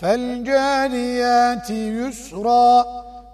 فالجاريات يسرا